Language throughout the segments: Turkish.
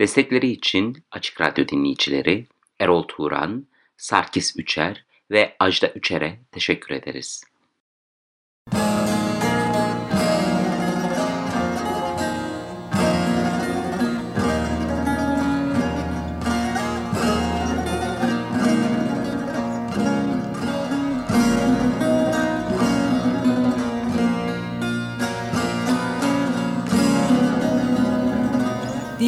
Destekleri için Açık Radyo dinleyicileri Erol Turan, Sarkis Üçer ve Ajda Üçer'e teşekkür ederiz.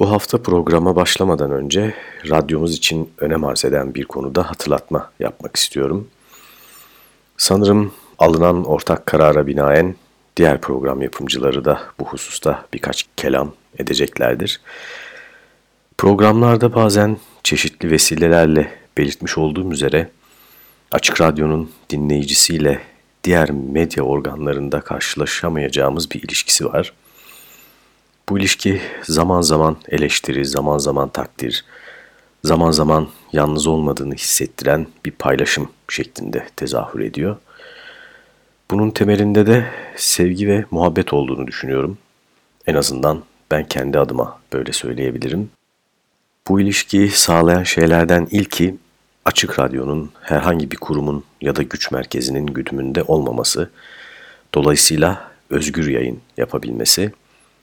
Bu hafta programa başlamadan önce radyomuz için önem arz eden bir konuda hatırlatma yapmak istiyorum. Sanırım alınan ortak karara binaen diğer program yapımcıları da bu hususta birkaç kelam edeceklerdir. Programlarda bazen çeşitli vesilelerle belirtmiş olduğum üzere Açık Radyo'nun dinleyicisiyle diğer medya organlarında karşılaşamayacağımız bir ilişkisi var. Bu ilişki zaman zaman eleştiri, zaman zaman takdir, zaman zaman yalnız olmadığını hissettiren bir paylaşım şeklinde tezahür ediyor. Bunun temelinde de sevgi ve muhabbet olduğunu düşünüyorum. En azından ben kendi adıma böyle söyleyebilirim. Bu ilişkiyi sağlayan şeylerden ilki Açık Radyo'nun herhangi bir kurumun ya da güç merkezinin güdümünde olmaması, dolayısıyla özgür yayın yapabilmesi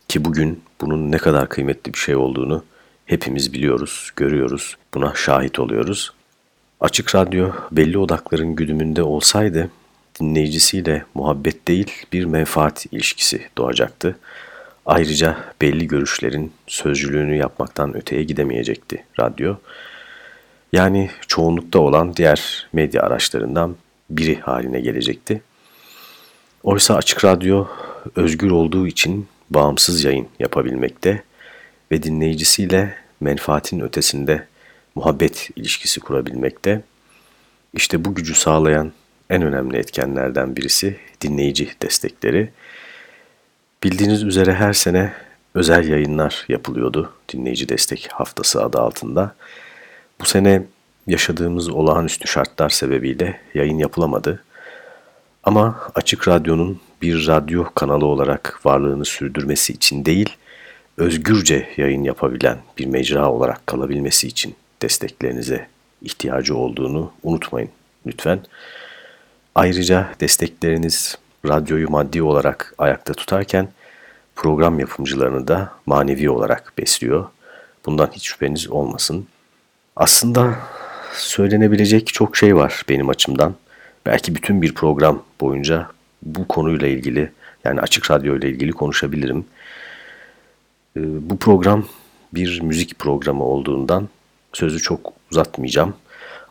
ki bugün bunun ne kadar kıymetli bir şey olduğunu hepimiz biliyoruz, görüyoruz, buna şahit oluyoruz. Açık Radyo belli odakların güdümünde olsaydı dinleyicisiyle muhabbet değil bir menfaat ilişkisi doğacaktı. Ayrıca belli görüşlerin sözcülüğünü yapmaktan öteye gidemeyecekti radyo. Yani çoğunlukta olan diğer medya araçlarından biri haline gelecekti. Oysa Açık Radyo özgür olduğu için bağımsız yayın yapabilmekte ve dinleyicisiyle menfaatin ötesinde muhabbet ilişkisi kurabilmekte. İşte bu gücü sağlayan en önemli etkenlerden birisi dinleyici destekleri. Bildiğiniz üzere her sene özel yayınlar yapılıyordu dinleyici destek haftası adı altında. Bu sene yaşadığımız olağanüstü şartlar sebebiyle yayın yapılamadı. Ama Açık Radyo'nun bir radyo kanalı olarak varlığını sürdürmesi için değil, özgürce yayın yapabilen bir mecra olarak kalabilmesi için desteklerinize ihtiyacı olduğunu unutmayın lütfen. Ayrıca destekleriniz radyoyu maddi olarak ayakta tutarken program yapımcılarını da manevi olarak besliyor. Bundan hiç şüpheniz olmasın. Aslında söylenebilecek çok şey var benim açımdan. Belki bütün bir program boyunca bu konuyla ilgili yani açık radyo ile ilgili konuşabilirim. Ee, bu program bir müzik programı olduğundan sözü çok uzatmayacağım.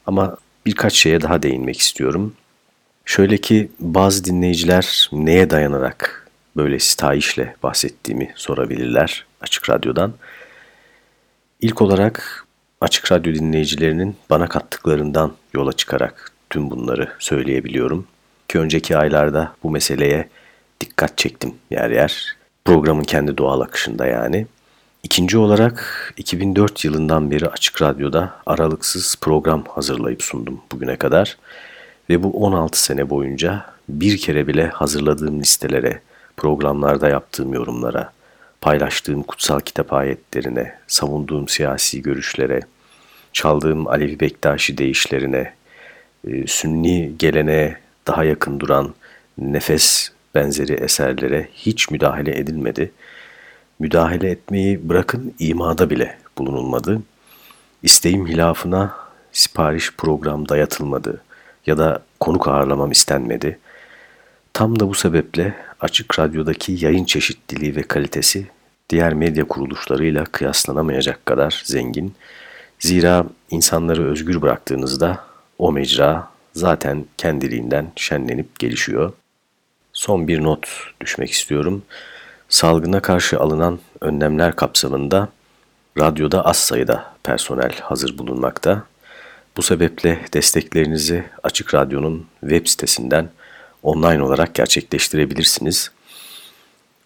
Ama birkaç şeye daha değinmek istiyorum. Şöyle ki bazı dinleyiciler neye dayanarak böyle sitayişle bahsettiğimi sorabilirler Açık Radyo'dan. İlk olarak Açık Radyo dinleyicilerinin bana kattıklarından yola çıkarak tüm bunları söyleyebiliyorum. Ki önceki aylarda bu meseleye dikkat çektim yer yer. Programın kendi doğal akışında yani. İkinci olarak 2004 yılından beri Açık Radyo'da aralıksız program hazırlayıp sundum bugüne kadar. Ve bu 16 sene boyunca bir kere bile hazırladığım listelere, programlarda yaptığım yorumlara, paylaştığım kutsal kitap ayetlerine, savunduğum siyasi görüşlere, çaldığım Alevi Bektaşi deyişlerine, e, Sünni geleneğe daha yakın duran nefes benzeri eserlere hiç müdahale edilmedi. Müdahale etmeyi bırakın imada bile bulunulmadı. İsteğim hilafına sipariş program dayatılmadı ya da konuk ağırlamam istenmedi. Tam da bu sebeple Açık Radyo'daki yayın çeşitliliği ve kalitesi diğer medya kuruluşlarıyla kıyaslanamayacak kadar zengin. Zira insanları özgür bıraktığınızda o mecra zaten kendiliğinden şenlenip gelişiyor. Son bir not düşmek istiyorum. Salgına karşı alınan önlemler kapsamında radyoda az sayıda personel hazır bulunmakta. Bu sebeple desteklerinizi Açık Radyo'nun web sitesinden online olarak gerçekleştirebilirsiniz.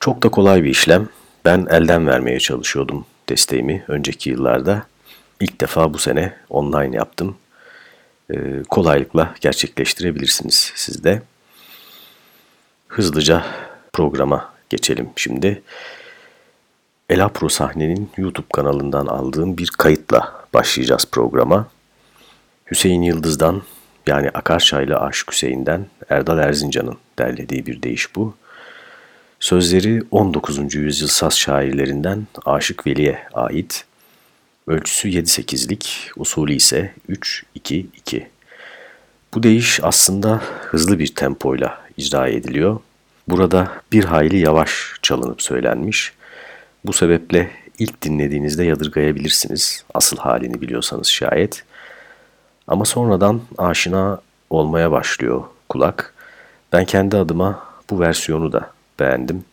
Çok da kolay bir işlem. Ben elden vermeye çalışıyordum desteğimi önceki yıllarda. İlk defa bu sene online yaptım. Ee, kolaylıkla gerçekleştirebilirsiniz siz de. Hızlıca programa geçelim şimdi. Elapro sahnenin YouTube kanalından aldığım bir kayıtla başlayacağız programa. Hüseyin Yıldız'dan yani Akarçaylı Aşık Hüseyin'den Erdal Erzincan'ın derlediği bir deyiş bu. Sözleri 19. yüzyıl saz şairlerinden Aşık Veli'ye ait. Ölçüsü 7-8'lik, usulü ise 3-2-2. Bu deyiş aslında hızlı bir tempoyla icra ediliyor. Burada bir hayli yavaş çalınıp söylenmiş. Bu sebeple ilk dinlediğinizde yadırgayabilirsiniz asıl halini biliyorsanız şayet. Ama sonradan aşina olmaya başlıyor kulak. Ben kendi adıma bu versiyonu da beğendim.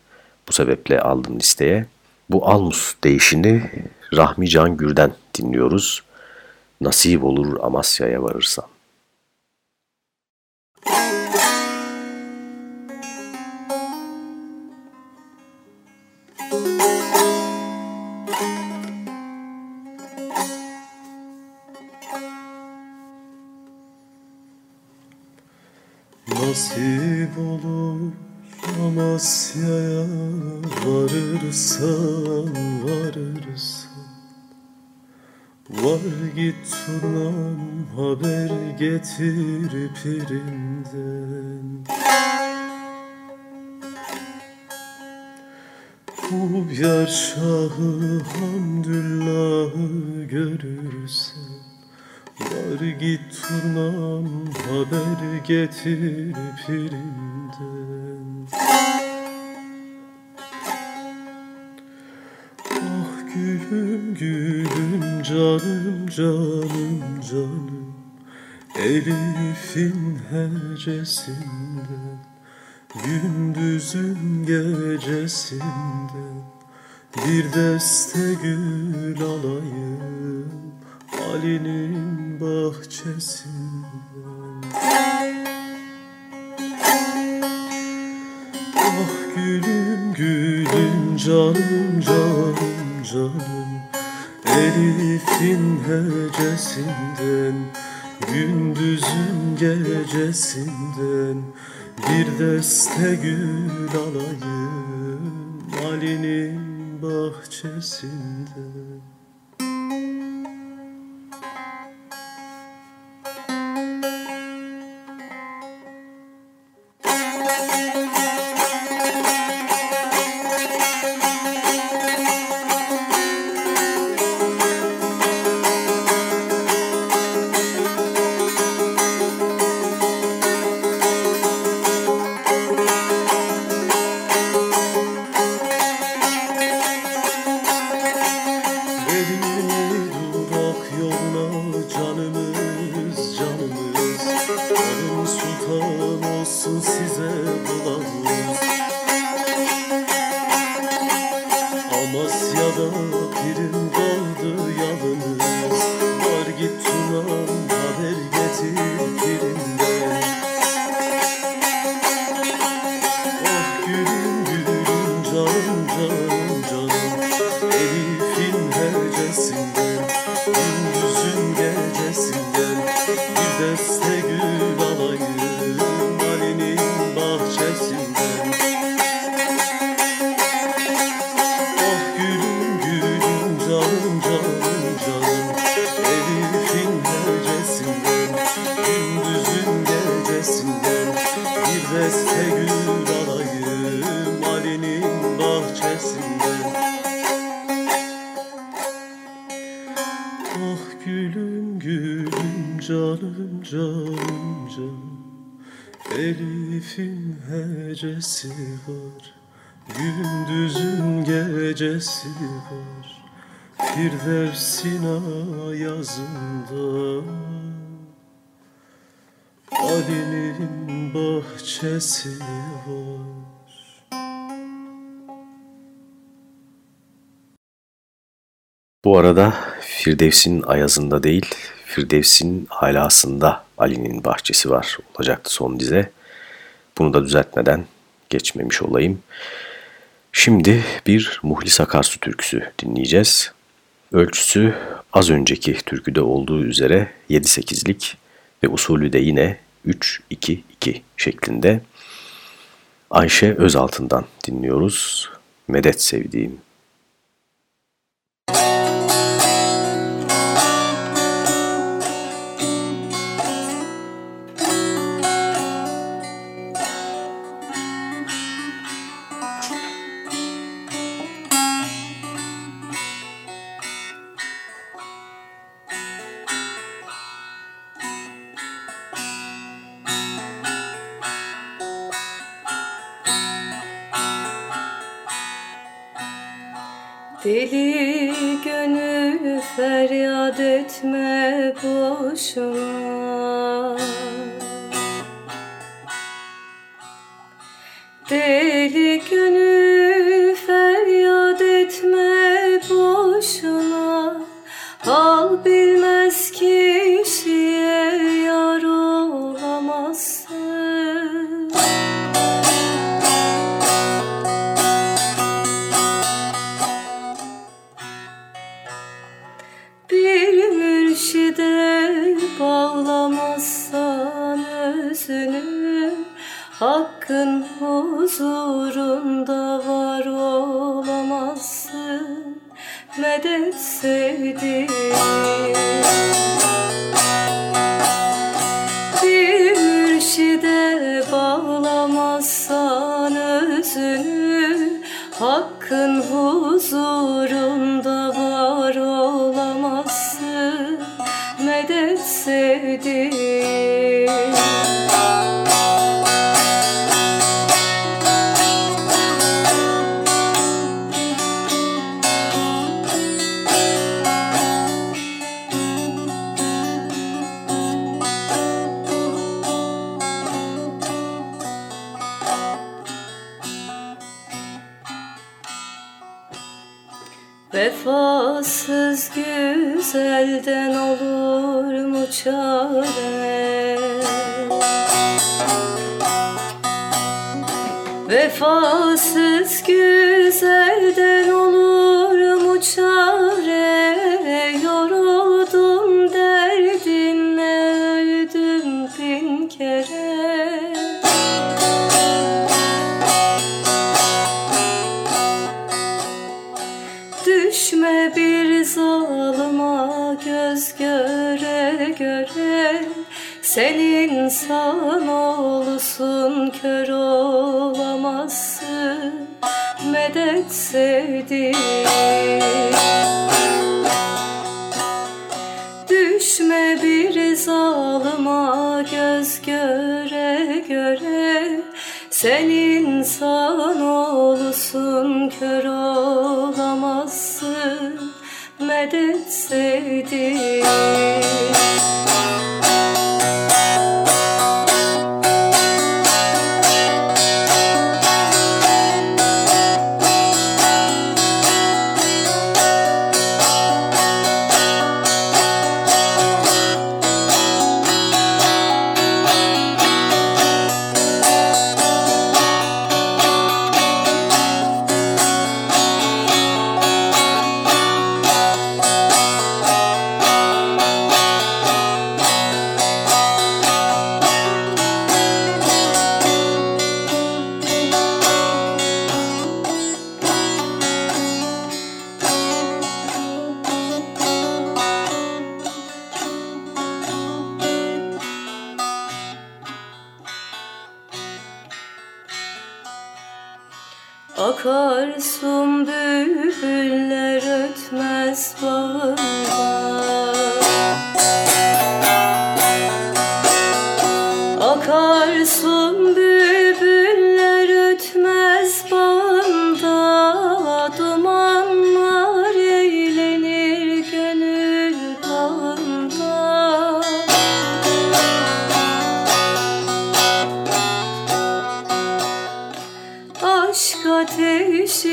Bu sebeple aldım listeye. Bu Almus değişini Rahmi Can Gür'den dinliyoruz. Nasip olur Amasya'ya varırsam. Getir pirinden Bu yar şahı hamdüllahı görürsen Var git turnam haber getir pirinden Ah gülüm gülüm canım canım canım Elif'in hecesinden Gündüzün gecesinden Bir deste gül alayım Ali'nin bahçesinden. Ah gülüm gülüm canım canım canım Elif'in hecesinden Gündüzün gecesinden Bir deste gül alayım Ali'nin bahçesinden gecesi var Gündüzün gecesi var. Firdevsin yazında. Ali'nin bahçesi var. Bu arada Firdevs'in ayazında değil, Firdevs'in alasında Ali'nin bahçesi var olacaktı son dize. Bunu da düzeltmeden geçmemiş olayım. Şimdi bir Muhlis Akarsu türküsü dinleyeceğiz. Ölçüsü az önceki türküde olduğu üzere 7-8'lik ve usulü de yine 3-2-2 şeklinde. Ayşe Özaltın'dan dinliyoruz. Medet sevdiğim. Göre Sen insan olsun kör olamazsın. Medet sevdiğim Düşme bir zalıma göz göre göre. Sen insan olsun kör olamazsın. Medet sevdiğim Aşk ateşi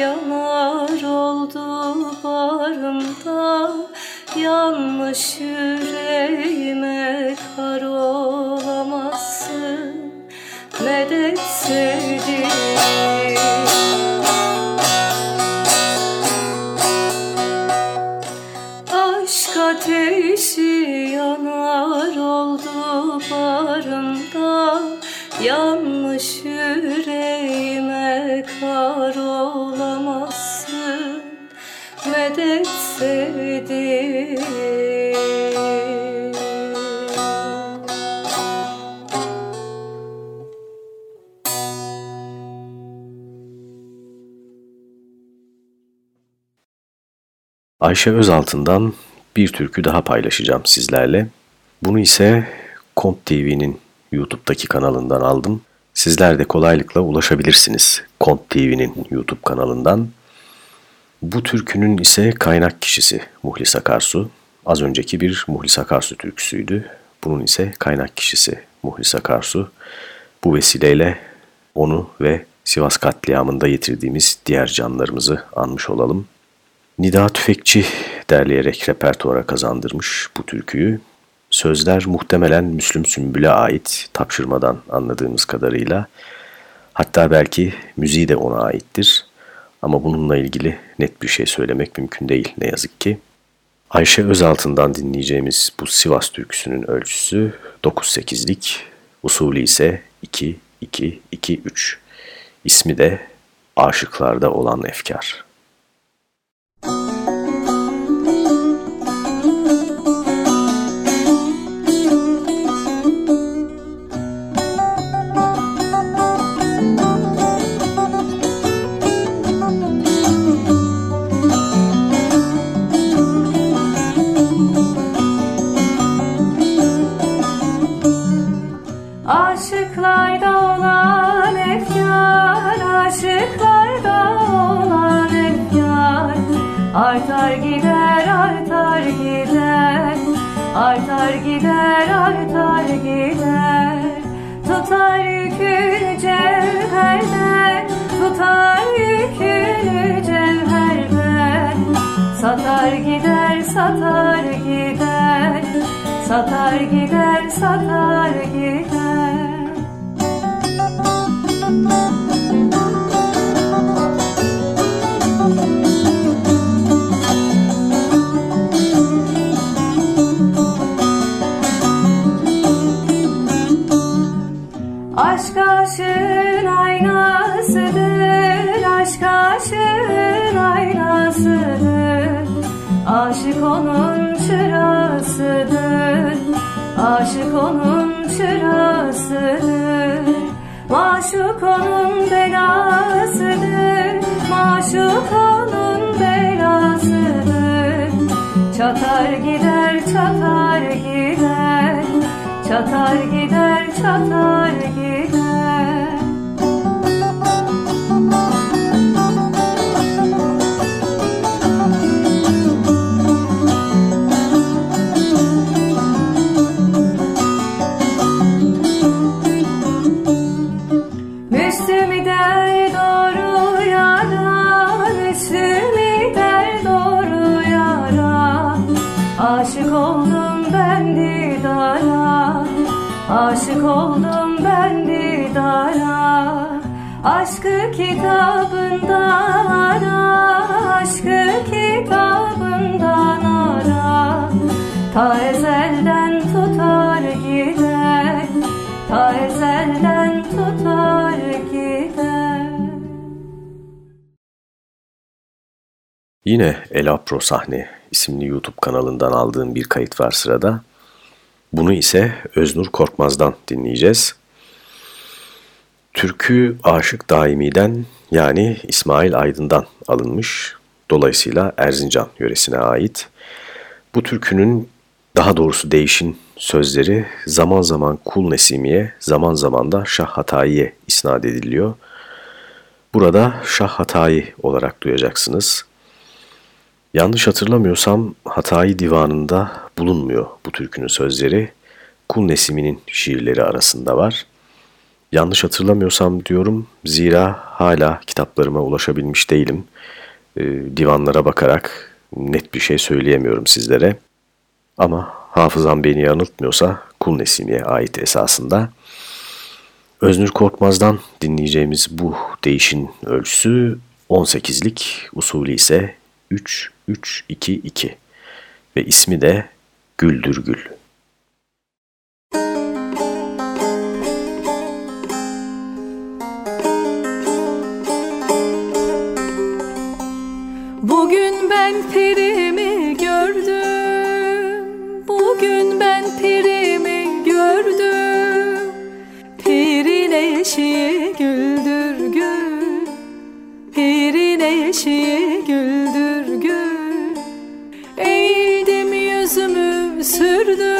yanar oldu barımda yanmış yüreğime kar olamazsın. Medet sevdiğim Medet sevdiğim Ayşe Özaltı'ndan bir türkü daha paylaşacağım sizlerle. Bunu ise Kont TV'nin YouTube'daki kanalından aldım. Sizler de kolaylıkla ulaşabilirsiniz Kont TV'nin YouTube kanalından. Bu türkünün ise kaynak kişisi Muhlis Akarsu. Az önceki bir Muhlis Akarsu türküsüydü. Bunun ise kaynak kişisi Muhlis Akarsu. Bu vesileyle onu ve Sivas katliamında yitirdiğimiz diğer canlarımızı anmış olalım. Nida Tüfekçi derleyerek repertuara kazandırmış bu türküyü. Sözler muhtemelen Müslüm Sümbül'e ait tapşırmadan anladığımız kadarıyla. Hatta belki müziği de ona aittir. Ama bununla ilgili net bir şey söylemek mümkün değil ne yazık ki. Ayşe Özaltı'ndan dinleyeceğimiz bu Sivas türküsünün ölçüsü 9-8'lik, usulü ise 2-2-2-3. İsmi de Aşıklarda olan Efkar. Aşıklarda Yine Elapro Sahne isimli YouTube kanalından aldığım bir kayıt var sırada. Bunu ise Öznur Korkmaz'dan dinleyeceğiz. Türkü Aşık Daimi'den yani İsmail Aydın'dan alınmış. Dolayısıyla Erzincan yöresine ait. Bu türkünün daha doğrusu değişin sözleri zaman zaman Kul Nesimi'ye, zaman zaman da Şah Hatayi'ye isnat ediliyor. Burada Şah Hatayi olarak duyacaksınız. Yanlış hatırlamıyorsam Hatayi Divanı'nda bulunmuyor bu türkünün sözleri. Kul Nesimi'nin şiirleri arasında var. Yanlış hatırlamıyorsam diyorum zira hala kitaplarıma ulaşabilmiş değilim. Ee, divanlara bakarak net bir şey söyleyemiyorum sizlere. ama hafızam beni yanıltmıyorsa Kul Nesimi'ye ait esasında. Öznür Korkmaz'dan dinleyeceğimiz bu değişin ölçüsü 18'lik, usulü ise 3-3-2-2 ve ismi de Güldür Gül. Bugün ben perimi gördüm. Bugün ben perimi gördüm. Pirin eşiği güldür gül. Pirin eşiği güldür yüzümü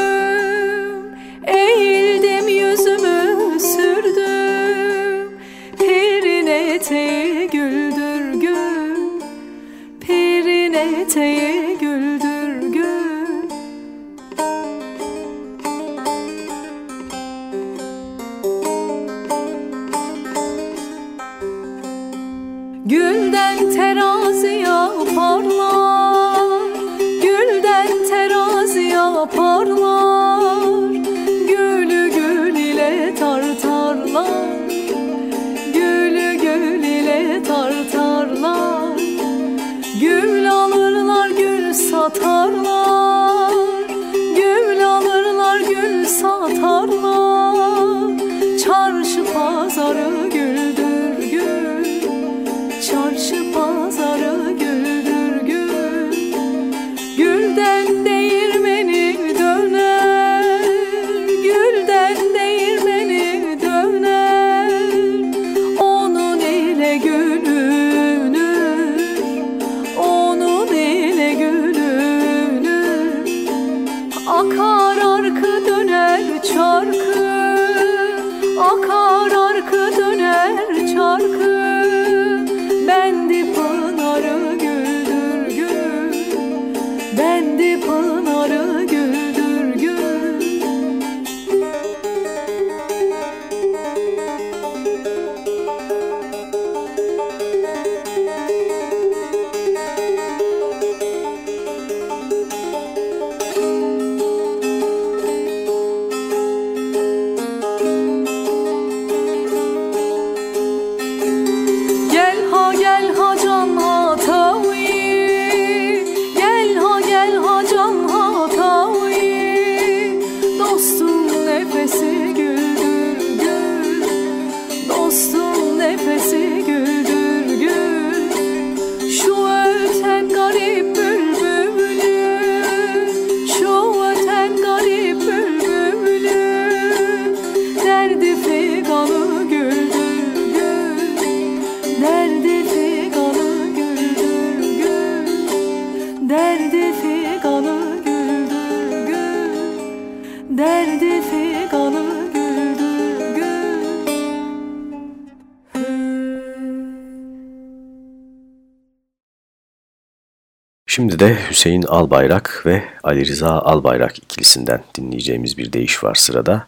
De Hüseyin Albayrak ve Ali Rıza Albayrak ikilisinden dinleyeceğimiz bir deyiş var sırada.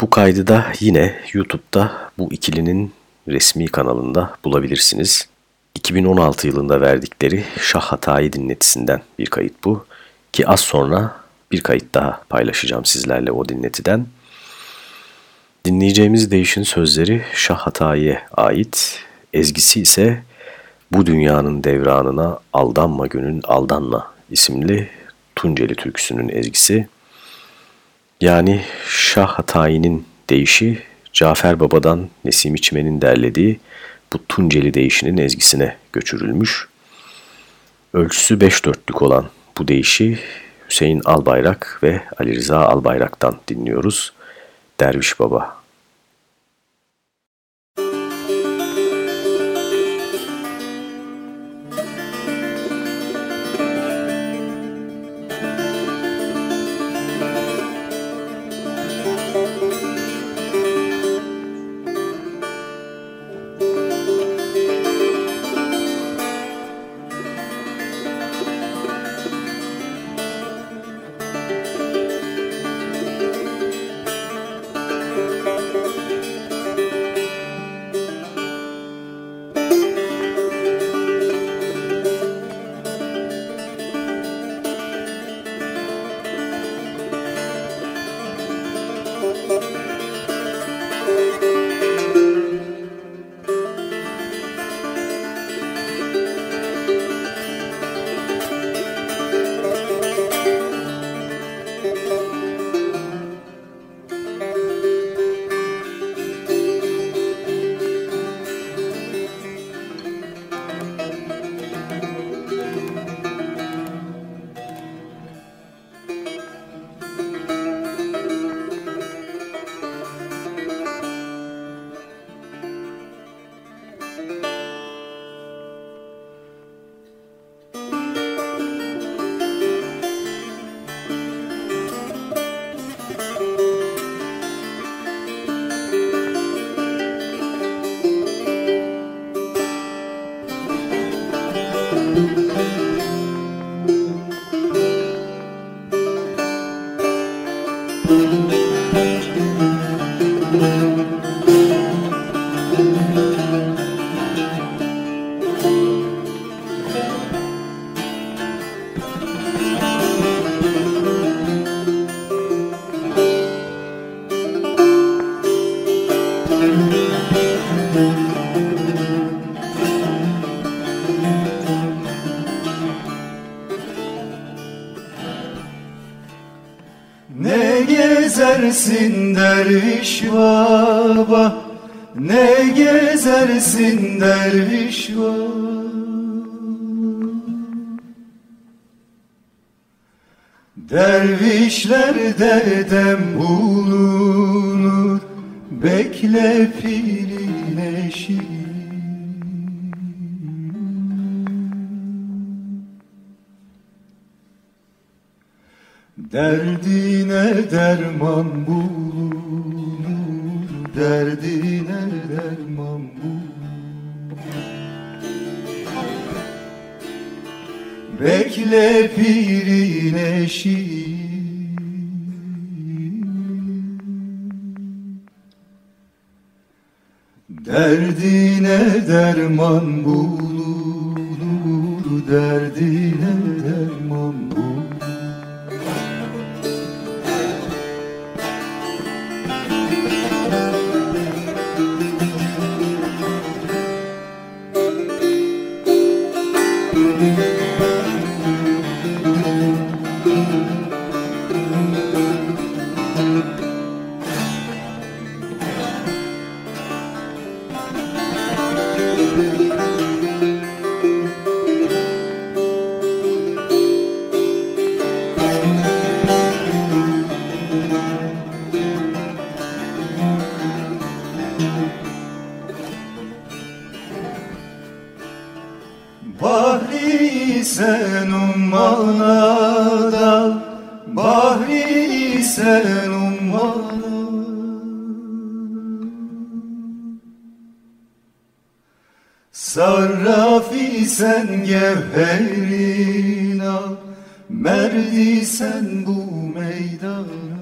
Bu kaydı da yine YouTube'da bu ikilinin resmi kanalında bulabilirsiniz. 2016 yılında verdikleri Şah Hatayı dinletisinden bir kayıt bu. Ki az sonra bir kayıt daha paylaşacağım sizlerle o dinletiden. Dinleyeceğimiz deyişin sözleri Şah Hatayı'ya ait, ezgisi ise Bu Dünyanın Devranına Aldanma Gönül Aldanma isimli Tunceli türküsünün ezgisi. Yani Şah Hatayi'nin deyişi Cafer Baba'dan Nesim İçmen'in derlediği bu Tunceli deyişinin ezgisine göçürülmüş. Ölçüsü beş dörtlük olan bu deyişi Hüseyin Albayrak ve Ali Rıza Albayrak'tan dinliyoruz. Derviş Baba. Dem bulunur Bekle eşiği Derdine derman bulunur, derdine derman bulunur. Bekle pirin eşiği. Derdine derman bulunur, derdine derman bulunur. Sen gevherin al Merdi sen bu meydana.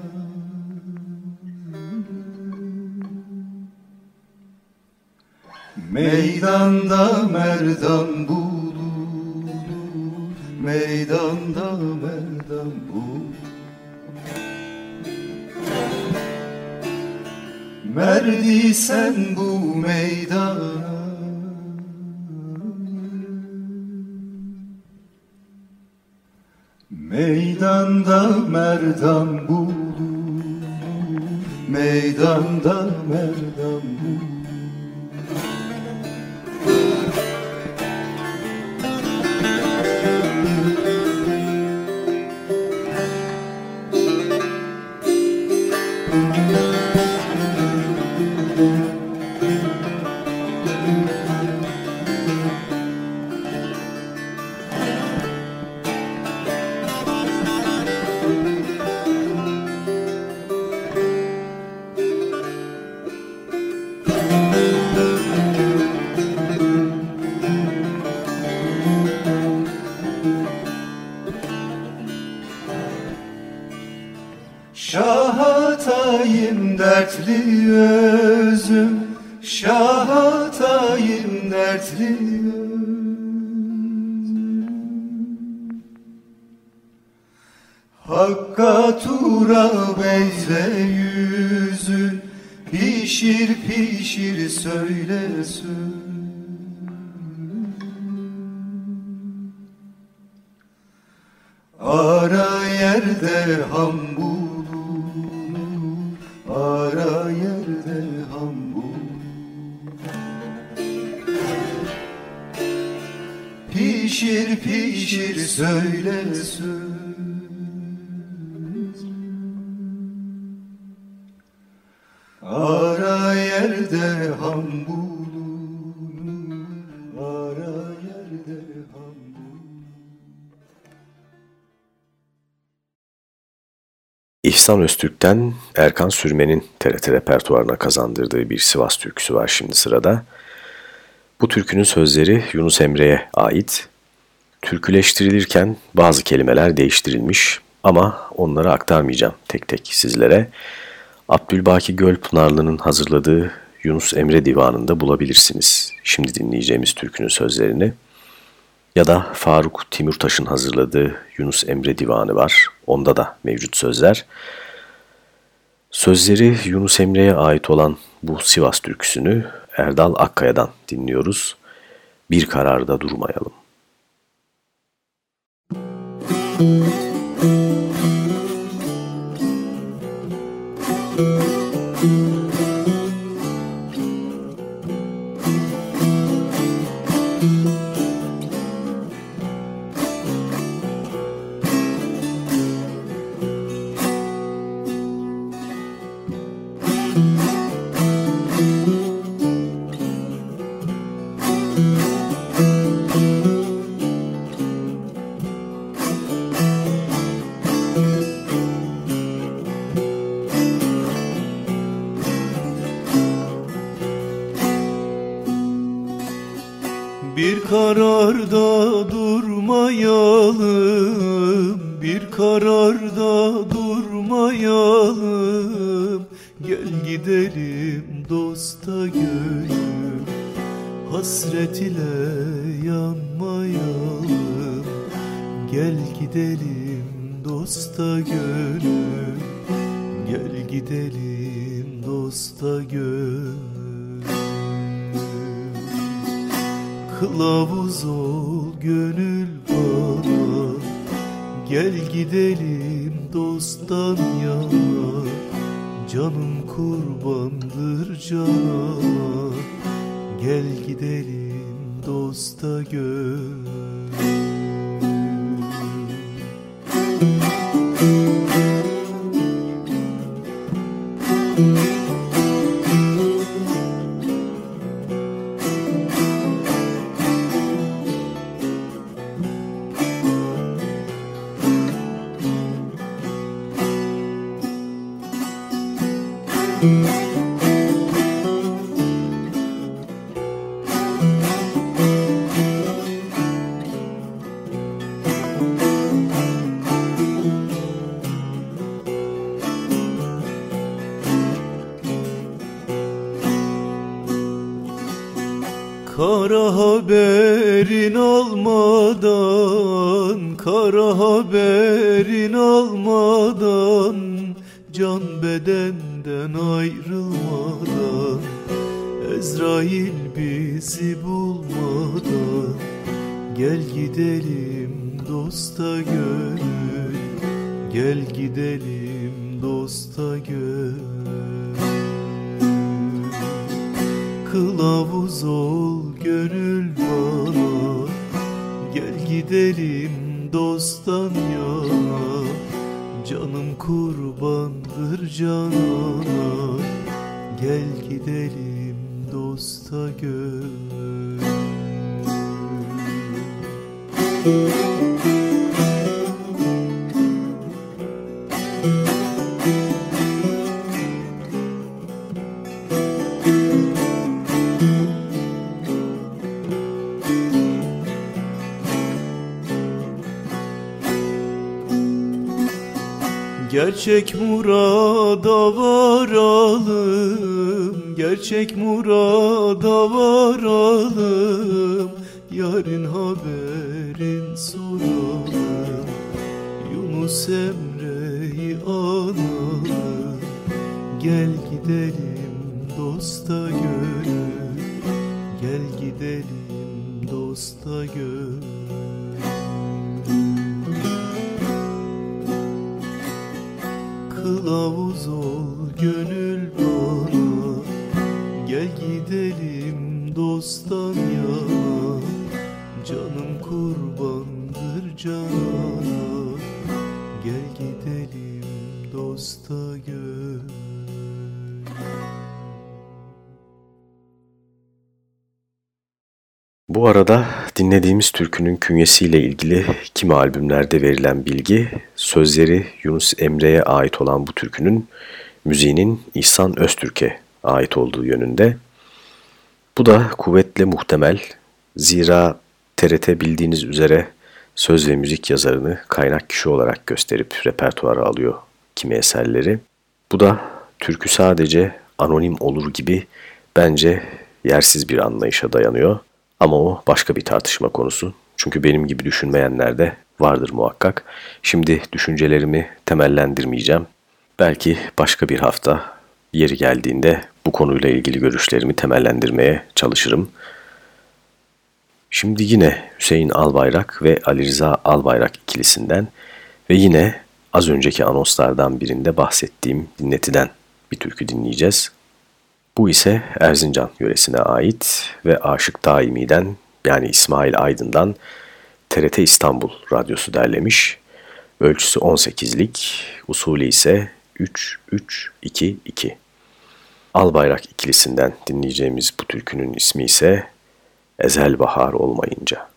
Meydanda merdan bulunur. Meydanda merdan bulunur. Merdi sen bu meydana Meydanda merdan bulunur Meydanda merdan bulunur Şahatayım dertli özüm Şahatayım dertli özüm. Hakka tura bezle yüzün Pişir pişir söyle söz Ara yerde ham Pişir pişir söyle söz Ara yerde ham İhsan Öztürk'ten Erkan Sürmen'in TRT repertuarına kazandırdığı bir Sivas türküsü var şimdi sırada. Bu türkünün sözleri Yunus Emre'ye ait. Türküleştirilirken bazı kelimeler değiştirilmiş ama onları aktarmayacağım tek tek sizlere. Abdülbaki Gölpınarlı'nın hazırladığı Yunus Emre Divanı'nda bulabilirsiniz. Şimdi dinleyeceğimiz türkünün sözlerini. Ya da Faruk Timurtaş'ın hazırladığı Yunus Emre Divanı var. Onda da mevcut sözler. Sözleri Yunus Emre'ye ait olan bu Sivas türküsünü Erdal Akkaya'dan dinliyoruz. Bir kararda durmayalım. Müzik Kara haberin olmadan, kara Gerçek murada varalım Yarın haberin soralım. Yunus Emre'yi analım Gel gidelim dosta gönül Gel gidelim dosta gönül kılavuz ol gönül bana Gel gidelim dosttan yana Canım kurbandır cana Gel gidelim dosta gönül Bu arada dinlediğimiz türkünün künyesiyle ilgili kimi albümlerde verilen bilgi, sözleri Yunus Emre'ye ait olan bu türkünün müziğinin İhsan Öztürk'e ait olduğu yönünde. Bu da kuvvetle muhtemel. Zira TRT bildiğiniz üzere söz ve müzik yazarını kaynak kişi olarak gösterip repertuara alıyor kimi eserleri. Bu da türkü sadece anonim olur gibi bence yersiz bir anlayışa dayanıyor. Ama o başka bir tartışma konusu. Çünkü benim gibi düşünmeyenler de vardır muhakkak. Şimdi düşüncelerimi temellendirmeyeceğim. Belki başka bir hafta yeri geldiğinde bu konuyla ilgili görüşlerimi temellendirmeye çalışırım. Şimdi yine Hüseyin Albayrak ve Ali Rıza Albayrak ikilisinden ve yine az önceki anonslardan birinde bahsettiğim dinletiden bir türkü dinleyeceğiz. Bu ise Erzincan yöresine ait ve Aşık Daimi'den yani İsmail Aydın'dan TRT İstanbul Radyosu derlemiş. Ölçüsü 18'lik, usulü ise 3-3-2-2. Albayrak ikilisinden dinleyeceğimiz bu türkünün ismi ise Ezel Bahar Olmayınca.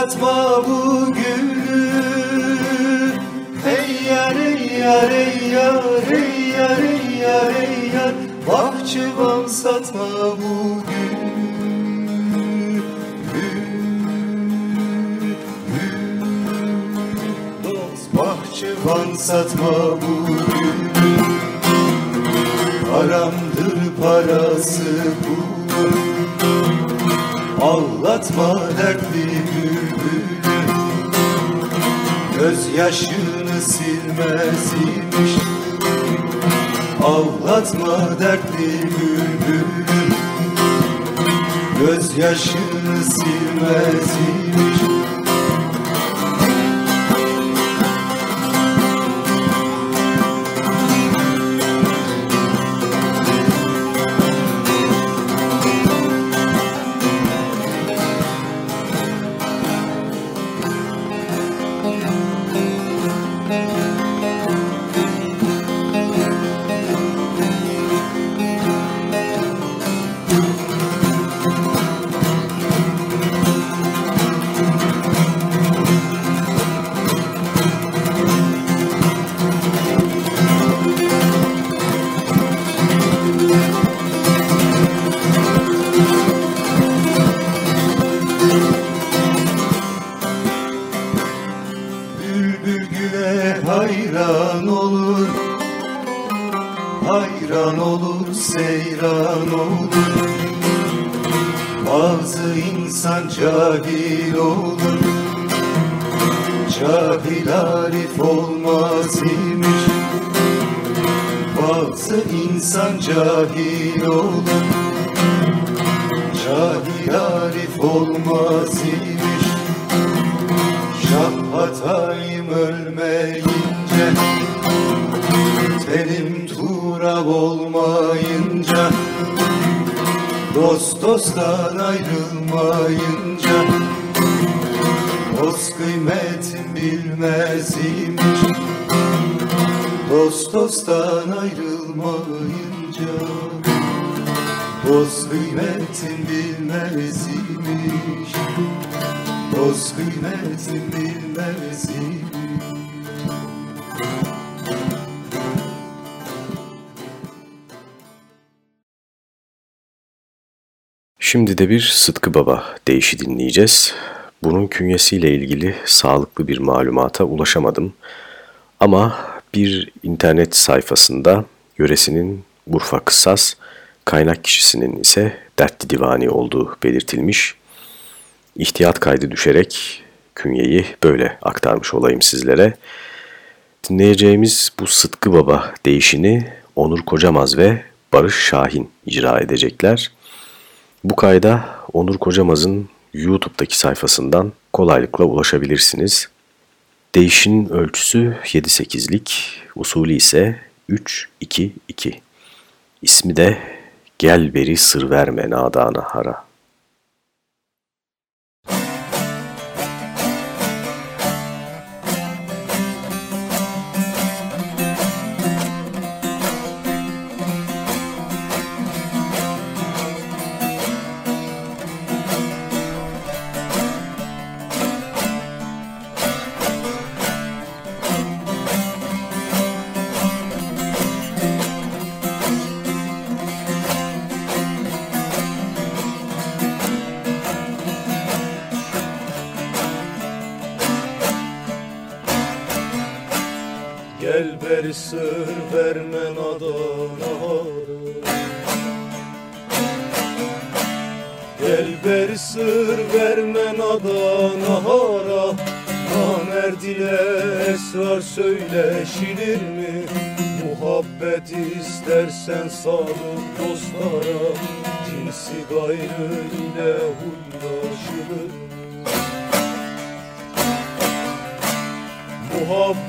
Satma bu gülü Hey yar ey yar ey yar ey yar ey yar ey yar. Bahçıvan satma bu gülü Dost bahçıvan satma bu gülü Haramdır parası pulu Ağlatma dertli Gözyaşını silmez imiş Ağlatma dertli bülbülü Gözyaşını silmez Bazı insan cahil olur. Cahil arif olmaz imiş. Bazı insan cahil olur. Şahi Arif olmaz imiş. Şah hatayım ölmeyince Tenim turab olmayınca Dost dosttan ayrılmayınca Dost kıymetin bilmez imiş. Dost dosttan ayrılmayınca Dost kıymetin bilmez imiş. Dost kıymetin bilmez imiş Şimdi de bir Sıtkı Baba deyişi dinleyeceğiz. Bunun künyesiyle ilgili sağlıklı bir malumata ulaşamadım. Ama bir internet sayfasında yöresinin Burfa Kıssas, kaynak kişisinin ise Dertli Divani olduğu belirtilmiş. İhtiyat kaydı düşerek künyeyi böyle aktarmış olayım sizlere. Dinleyeceğimiz bu Sıtkı Baba deyişini Onur Kocamaz ve Barış Şahin icra edecekler. Bu kayda Onur Kocamaz'ın YouTube'daki sayfasından kolaylıkla ulaşabilirsiniz. Değişin ölçüsü 7-8'lik, usulü ise 3-2-2. İsmi de Gel beri sır verme nadana hara. Gel beri sır verme nadana Gel beri sır verme nadana hara Namerd ile esrar söyleşilir mi? Muhabbet istersen sadık dostlara Cinsi gayrı ile huylaşılır mı?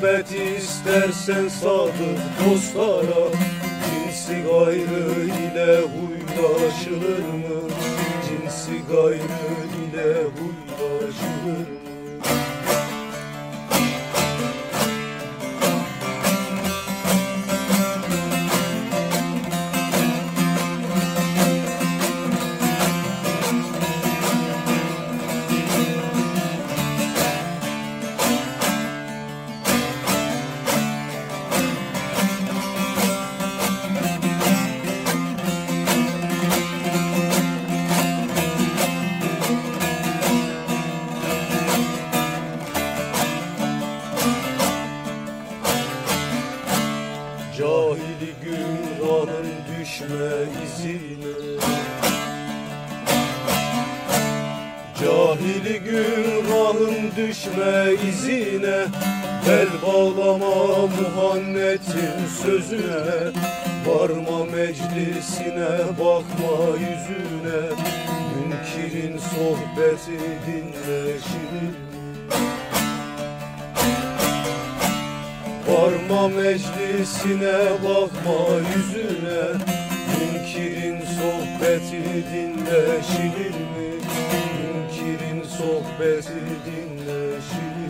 Muhabbet istersen sadık dostlara Cinsi gayrı ile huylaşılır mı? Cinsi gayrı ile huylaşılır mı? İzine Cahili günahın düşme izine Bel bağlama Muhammed'in sözüne. Varma meclisine bakma yüzüne. Münkirin sohbeti dinle şirin Varma meclisine bakma yüzüne sohbeti dinleşilir mi? Münkirin sohbeti dinleşilir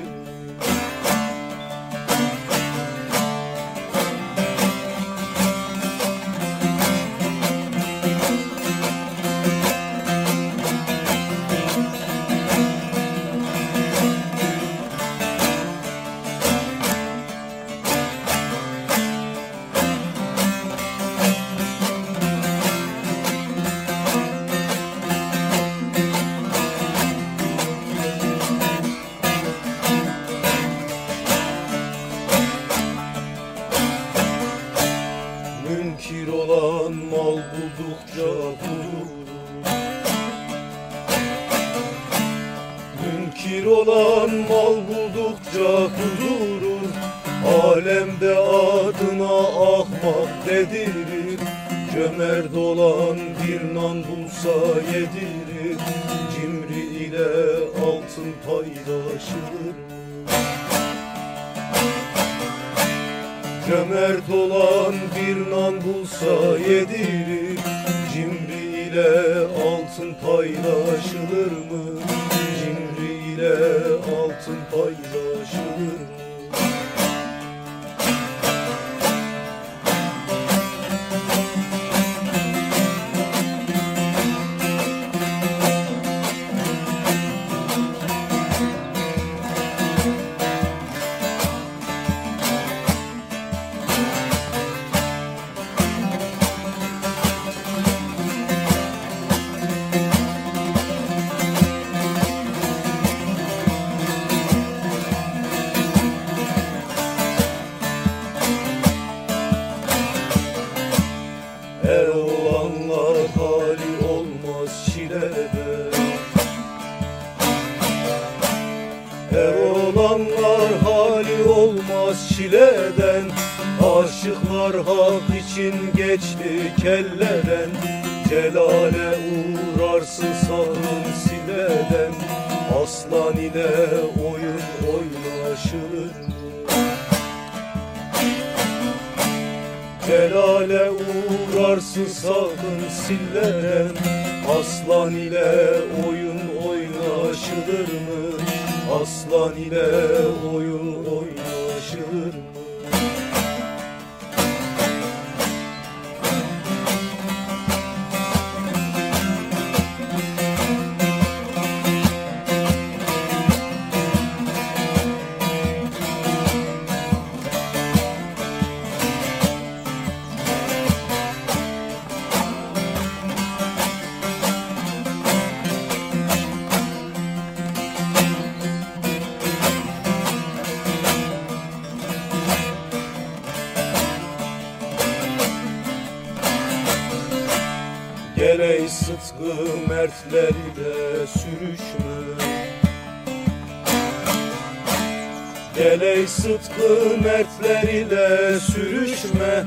hoy Gel ey sıtkı mertler ile sürüşme Gel ey sıtkı mertler ile sürüşme.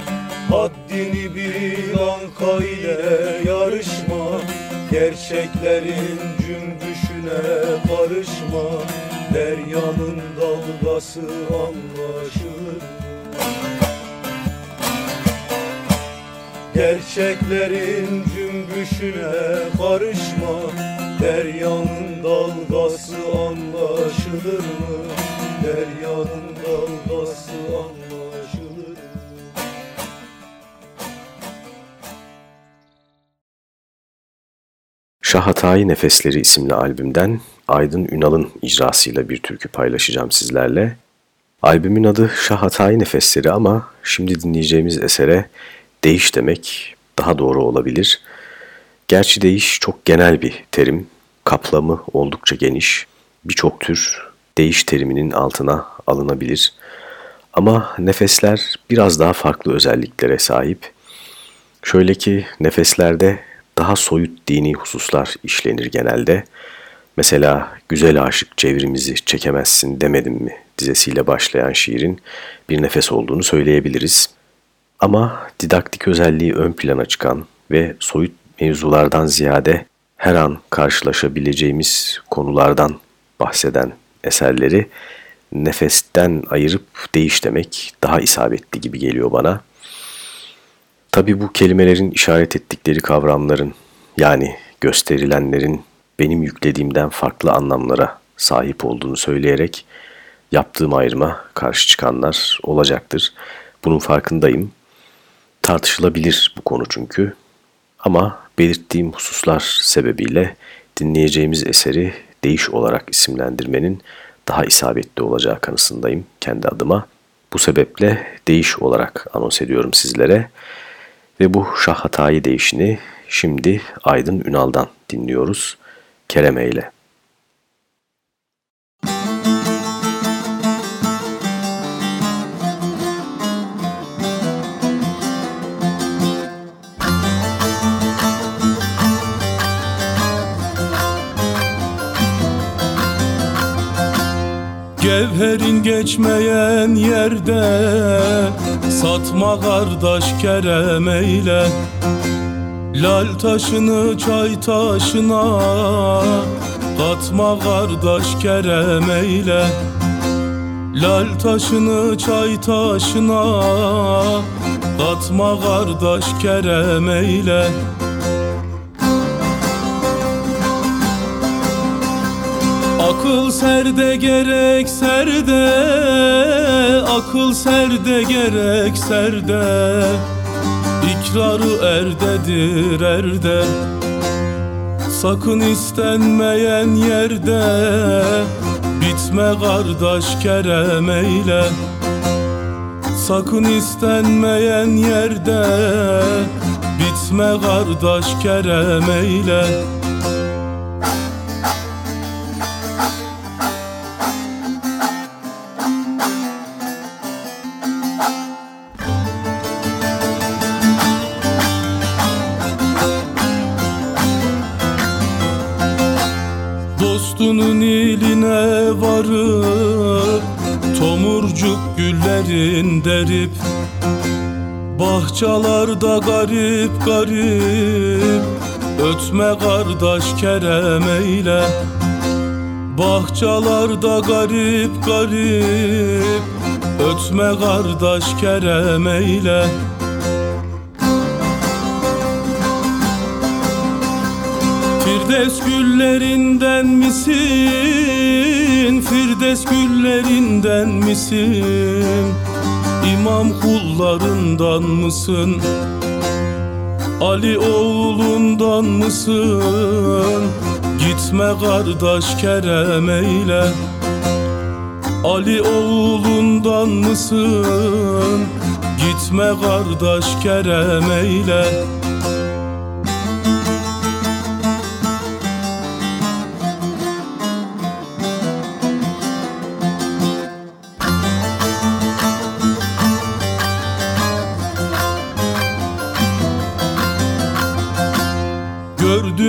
Haddini bil anka ile yarışma. Gerçeklerin cümbüşüne karışma. Deryanın dalgası anlaşılır. Gerçeklerin cümbüşüne karışma Deryanın dalgası anlaşılır mı? Deryanın dalgası anlaşılır mı? Şahatay Nefesleri isimli albümden Aydın Ünal'ın icrasıyla bir türkü paylaşacağım sizlerle. Albümün adı Şahatay Nefesleri ama şimdi dinleyeceğimiz esere değiş demek daha doğru olabilir. Gerçi değiş çok genel bir terim, kaplamı oldukça geniş. Birçok tür değiş teriminin altına alınabilir. Ama nefesler biraz daha farklı özelliklere sahip. Şöyle ki nefeslerde daha soyut dini hususlar işlenir genelde. Mesela güzel aşık çevrimizi çekemezsin demedim mi dizesiyle başlayan şiirin bir nefes olduğunu söyleyebiliriz. Ama didaktik özelliği ön plana çıkan ve soyut mevzulardan ziyade her an karşılaşabileceğimiz konulardan bahseden eserleri nefesten ayırıp değiş demek daha isabetli gibi geliyor bana. Tabi bu kelimelerin işaret ettikleri kavramların yani gösterilenlerin benim yüklediğimden farklı anlamlara sahip olduğunu söyleyerek yaptığım ayrıma karşı çıkanlar olacaktır. Bunun farkındayım. Tartışılabilir bu konu çünkü. Ama belirttiğim hususlar sebebiyle dinleyeceğimiz eseri değiş olarak isimlendirmenin daha isabetli olacağı kanısındayım kendi adıma. Bu sebeple değiş olarak anons ediyorum sizlere. Ve bu şah hatayı değişini şimdi Aydın Ünal'dan dinliyoruz. Kereme ile. Gevherin geçmeyen yerde Satma kardeş kerem eyle. Lal taşını çay taşına Katma kardeş kerem eyle. Lal taşını çay taşına Katma kardeş kerem eyle Akıl serde gerek serde Akıl serde gerek serde. İkrarı erdedir erde. Sakın istenmeyen yerde Bitme kardeş kerem eyle. Sakın istenmeyen yerde Bitme kardeş kerem eyle Dostunun iline varıp Tomurcuk güllerin derip Bahçalarda garip garip Ötme kardeş kerem eyle. Bahçalarda garip garip Ötme kardeş kerem eyle Firdevs güllerinden misin? Firdevs güllerinden misin? İmam kullarından mısın? Ali oğlundan mısın? Gitme kardeş kerem eyle Ali oğlundan mısın? Gitme kardeş kerem eyle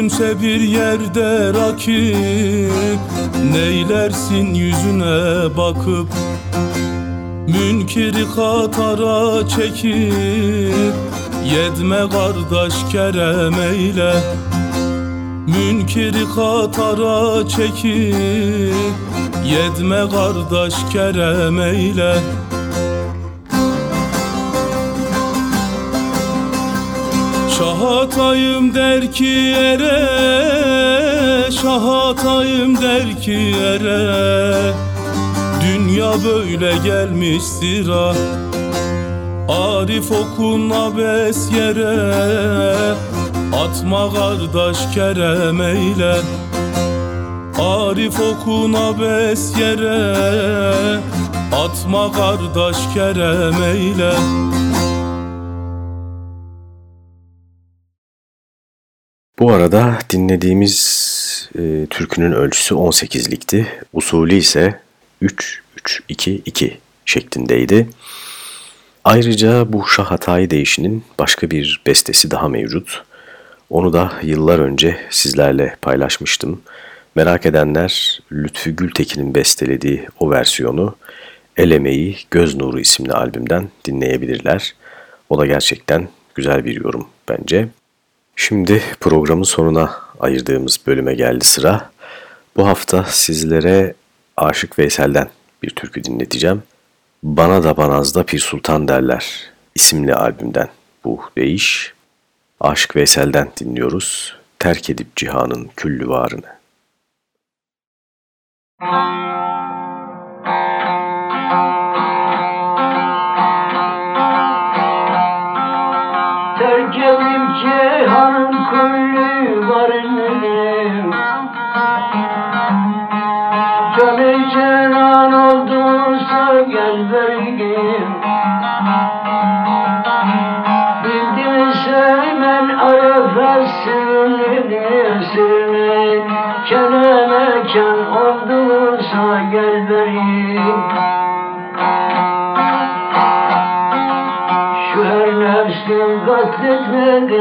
Gördünse bir yerde rakip. Neylersin yüzüne bakıp? Münkiri katara çekip. Yedme kardeş kerem eyle. Münkiri katara çekip. Yedme kardeş kerem eyle Şahatayım der ki ere Şahatayım der ki ere. Dünya böyle gelmiş sıra Arif okun abes yere. Atma kardeş kerem eyle Arif okun abes yere. Atma kardeş kerem eyle Bu arada dinlediğimiz e, türkünün ölçüsü 18'likti. Usulü ise 3-3-2-2 şeklindeydi. Ayrıca bu Şahatay değişinin başka bir bestesi daha mevcut. Onu da yıllar önce sizlerle paylaşmıştım. Merak edenler Lütfü Gültekin'in bestelediği o versiyonu El Emeği Göz Nuru isimli albümden dinleyebilirler. O da gerçekten güzel bir yorum bence. Şimdi programın sonuna ayırdığımız bölüme geldi sıra. Bu hafta sizlere Aşık Veysel'den bir türkü dinleteceğim. Bana da Banaz'da Pir Sultan derler isimli albümden bu değiş. Aşık Veysel'den dinliyoruz. Terk edip cihanın küllü varını. Terk cihanın küllü varını Canı cenan olduysa gel vergim Bildimse ben arefe sırrını sırrını Kene mekan olduysa gel vergim Şu her nefsin katletmek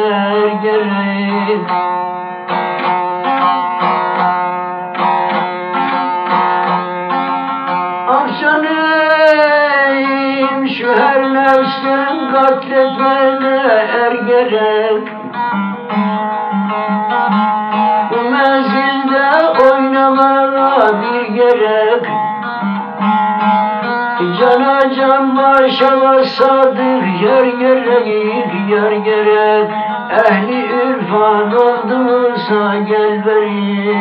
Padişaha sadık yer gerek yer gerek Ehli irfan olduysa gel beri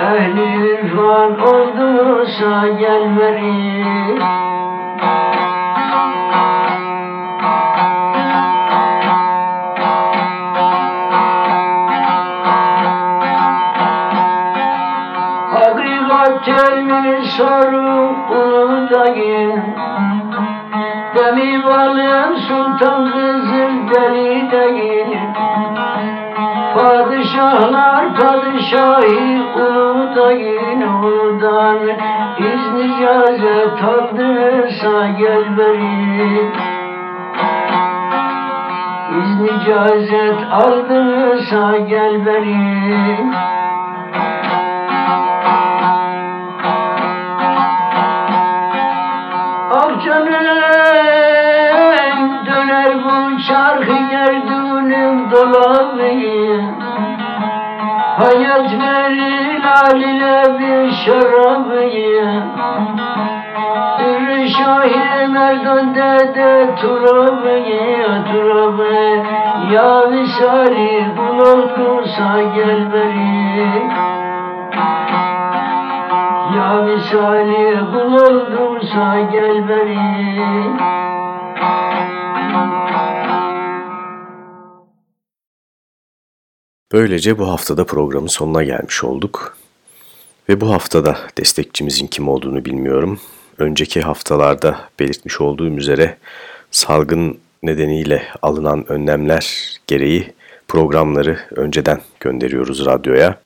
Ehli irfan olduysa gel beri padişahi uludayım uludan İzni icazet aldıysa gel beri İzni icazet aldıysa gel beri bir şarabı Bir şahin merdan dede turabı turabı Ya visari bulursa gel beri Ya misali bulurdumsa gel beri Böylece bu haftada programın sonuna gelmiş olduk. Ve bu haftada destekçimizin kim olduğunu bilmiyorum. Önceki haftalarda belirtmiş olduğum üzere salgın nedeniyle alınan önlemler gereği programları önceden gönderiyoruz radyoya.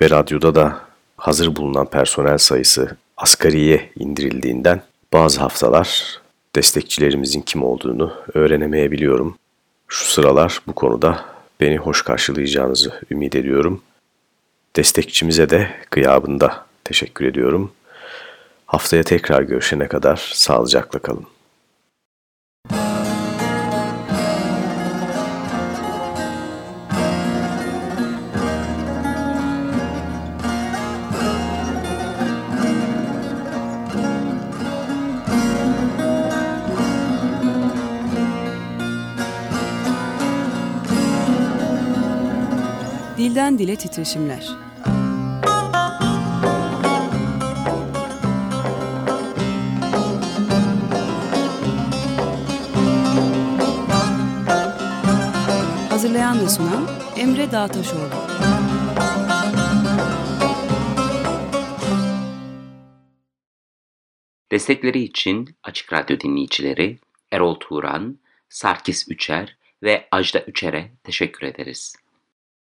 Ve radyoda da hazır bulunan personel sayısı asgariye indirildiğinden bazı haftalar destekçilerimizin kim olduğunu öğrenemeyebiliyorum. Şu sıralar bu konuda beni hoş karşılayacağınızı ümit ediyorum. Destekçimize de gıyabında teşekkür ediyorum. Haftaya tekrar görüşene kadar sağlıcakla kalın. Dilden dile titreşimler. Hazırlayan ve sunan Emre Dağtaşoğlu. Destekleri için Açık Radyo dinleyicileri Erol Turan, Sarkis Üçer ve Ajda Üçer'e teşekkür ederiz.